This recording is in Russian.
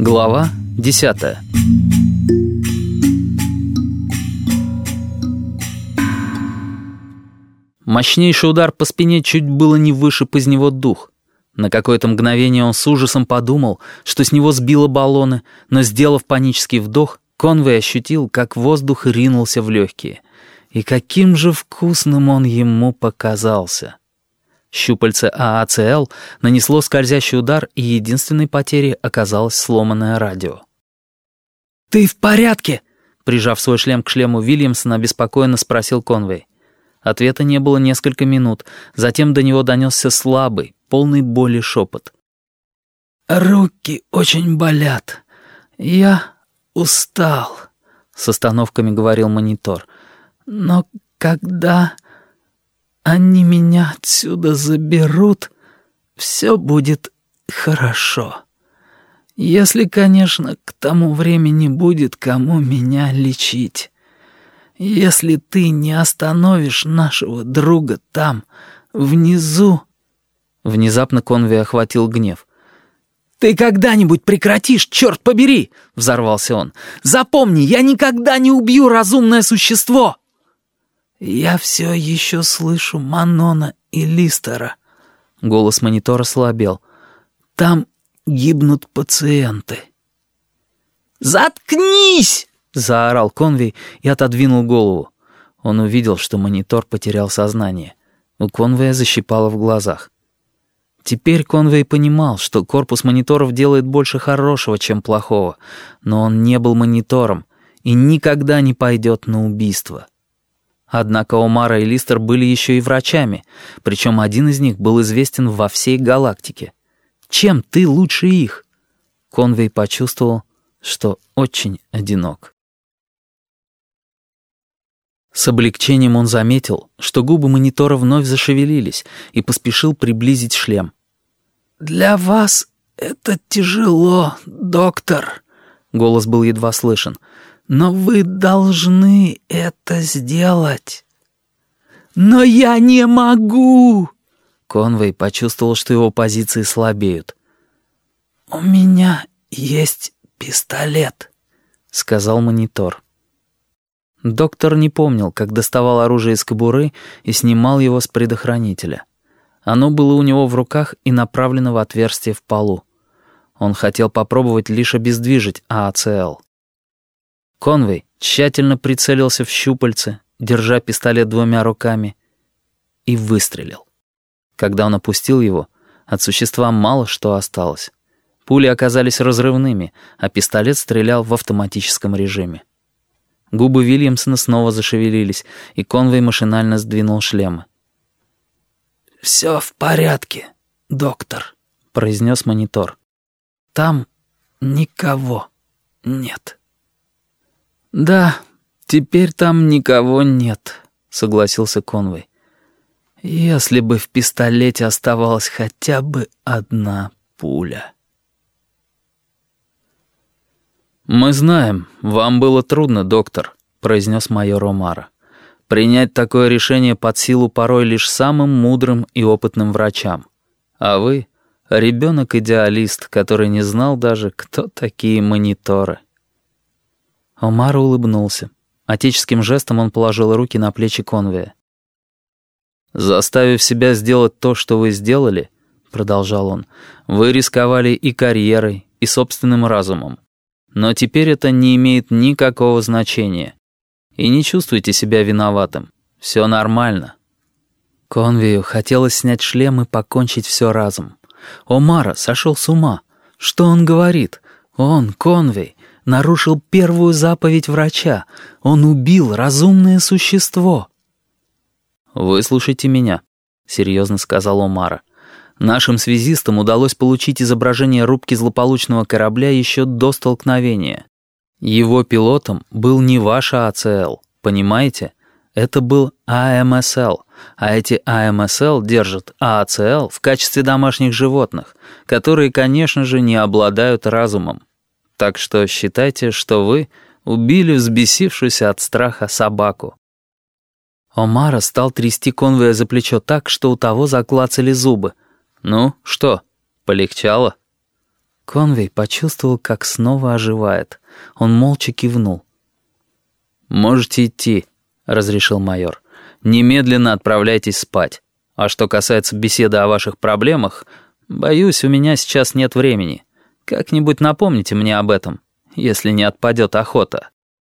Глава 10 Мощнейший удар по спине чуть было не вышиб из него дух. На какое-то мгновение он с ужасом подумал, что с него сбило баллоны, но, сделав панический вдох, Конвей ощутил, как воздух ринулся в легкие. И каким же вкусным он ему показался. Щупальце ААЦЛ нанесло скользящий удар, и единственной потерей оказалось сломанное радио. «Ты в порядке?» Прижав свой шлем к шлему Вильямсона, обеспокоенно спросил Конвей. Ответа не было несколько минут, затем до него донесся слабый, полный боли шепот. «Руки очень болят. Я устал», — с остановками говорил монитор. «Но когда...» они меня отсюда заберут, все будет хорошо. Если, конечно, к тому времени будет кому меня лечить. Если ты не остановишь нашего друга там, внизу...» Внезапно Конви охватил гнев. «Ты когда-нибудь прекратишь, черт побери!» — взорвался он. «Запомни, я никогда не убью разумное существо!» «Я все еще слышу Манона и Листера». Голос монитора слабел. «Там гибнут пациенты». «Заткнись!» — заорал Конвей и отодвинул голову. Он увидел, что монитор потерял сознание. У Конвея защипало в глазах. Теперь Конвей понимал, что корпус мониторов делает больше хорошего, чем плохого, но он не был монитором и никогда не пойдет на убийство. Однако Омара и Листер были еще и врачами, причем один из них был известен во всей галактике. Чем ты лучше их? Конвей почувствовал, что очень одинок. С облегчением он заметил, что губы монитора вновь зашевелились и поспешил приблизить шлем. «Для вас это тяжело, доктор», — голос был едва слышен, — но вы должны это сделать. Но я не могу. Конвей почувствовал, что его позиции слабеют. У меня есть пистолет, сказал монитор. Доктор не помнил, как доставал оружие из кобуры и снимал его с предохранителя. Оно было у него в руках и направлено в отверстие в полу. Он хотел попробовать лишь обездвижить ААЦЛ. Конвей тщательно прицелился в щупальце, держа пистолет двумя руками, и выстрелил. Когда он опустил его, от существа мало что осталось. Пули оказались разрывными, а пистолет стрелял в автоматическом режиме. Губы Вильямсона снова зашевелились, и Конвей машинально сдвинул шлемы. «Все в порядке, доктор», — произнес монитор. «Там никого нет». «Да, теперь там никого нет», — согласился Конвей. «Если бы в пистолете оставалась хотя бы одна пуля». «Мы знаем, вам было трудно, доктор», — произнес майор Омара. «Принять такое решение под силу порой лишь самым мудрым и опытным врачам. А вы — ребенок-идеалист, который не знал даже, кто такие мониторы». Омар улыбнулся. Отеческим жестом он положил руки на плечи Конвея. «Заставив себя сделать то, что вы сделали», — продолжал он, — «вы рисковали и карьерой, и собственным разумом. Но теперь это не имеет никакого значения. И не чувствуйте себя виноватым. Все нормально». Конвею хотелось снять шлем и покончить все разом. Омара сошел с ума. Что он говорит? Он, Конвей, нарушил первую заповедь врача. Он убил разумное существо. «Выслушайте меня», — серьезно сказал Омара. «Нашим связистам удалось получить изображение рубки злополучного корабля еще до столкновения. Его пилотом был не ваш АЦЛ, понимаете? Это был АМСЛ, а эти АМСЛ держат АЦЛ в качестве домашних животных, которые, конечно же, не обладают разумом. Так что считайте, что вы убили взбесившуюся от страха собаку. Омара стал трясти конвоя за плечо так, что у того заклацали зубы. «Ну, что, полегчало?» Конвей почувствовал, как снова оживает. Он молча кивнул. «Можете идти», — разрешил майор. «Немедленно отправляйтесь спать. А что касается беседы о ваших проблемах, боюсь, у меня сейчас нет времени. Как-нибудь напомните мне об этом, если не отпадет охота».